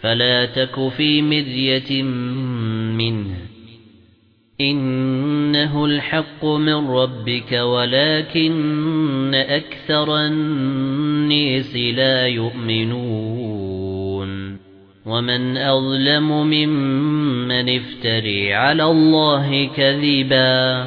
فَلَا تَكُ فِي مِرْيَةٍ مِنْهُ. إِنَّهُ الْحَقُّ مِنْ رَبِّكَ وَلَكِنَّ أَكْثَرَ النَّاسِ لَا يُؤْمِنُونَ. وَمَنْ أَظْلَمُ مِمَّنِ افْتَرَى عَلَى اللَّهِ كَذِبًا